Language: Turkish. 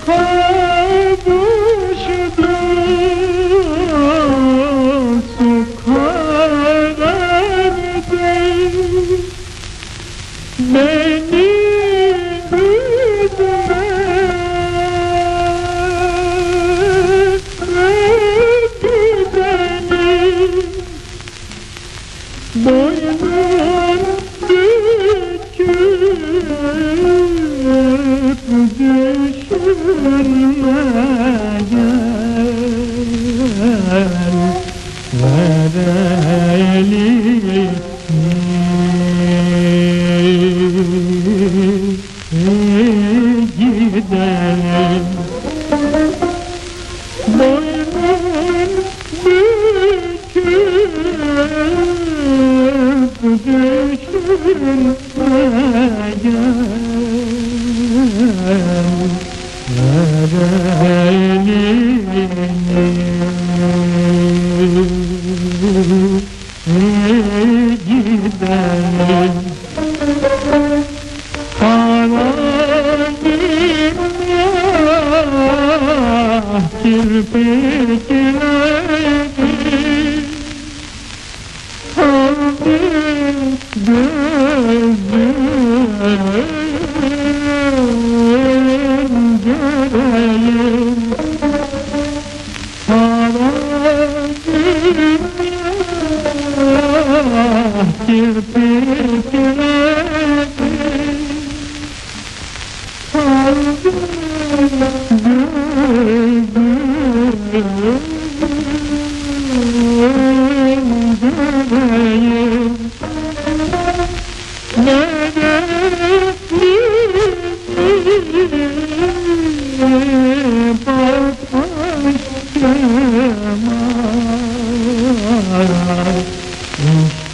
Zikredin. Beni üzme güzelim Boynun bükük düşürme gel Vereli gel No.